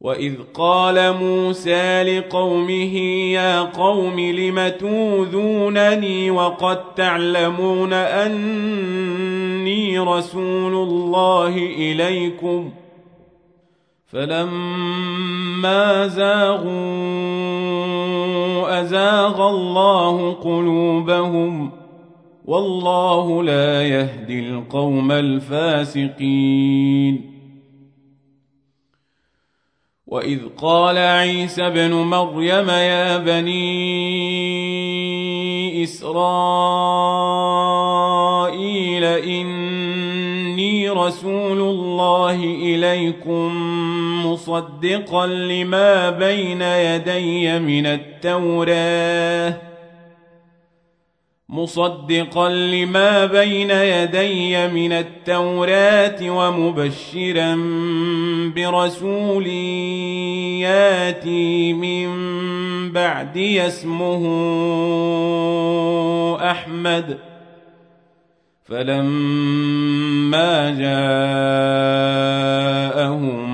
واذ قال موسى لقومه يا قوم لم توذونني وقد تعلمون اني رسول الله اليكم فلما زاغوا ازاغ الله قلوبهم والله لا يهدي القوم الفاسقين واذ قال عيسى ابن مريم يا بني اسرائيل اني رسول الله اليكم مصدقا لما بين يدي من التوراه مصدقا لما بين يدي من التوراة ومبشرا برسول ياتي من بعدي اسمه أحمد. فلما جاءهم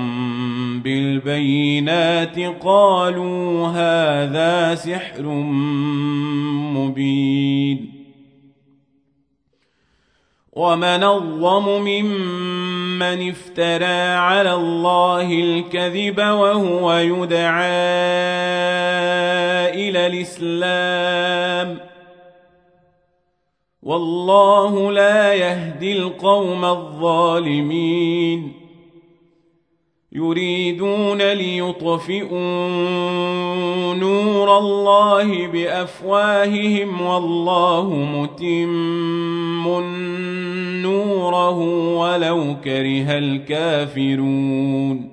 بالبينات قالوا هذا سحر مبين. ومن الظلم ممن افترى على الله الكذب وهو يدعى إلى الإسلام. والله لا يهدي القوم الظالمين. يريدون ليطفئوا نور الله بأفواههم والله متم نوره ولو كره الكافرون.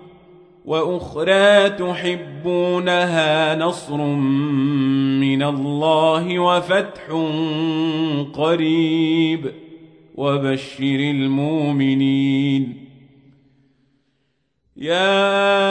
وأخرى تحبونها نصر من الله وفتح قريب. وبشر المؤمنين. يا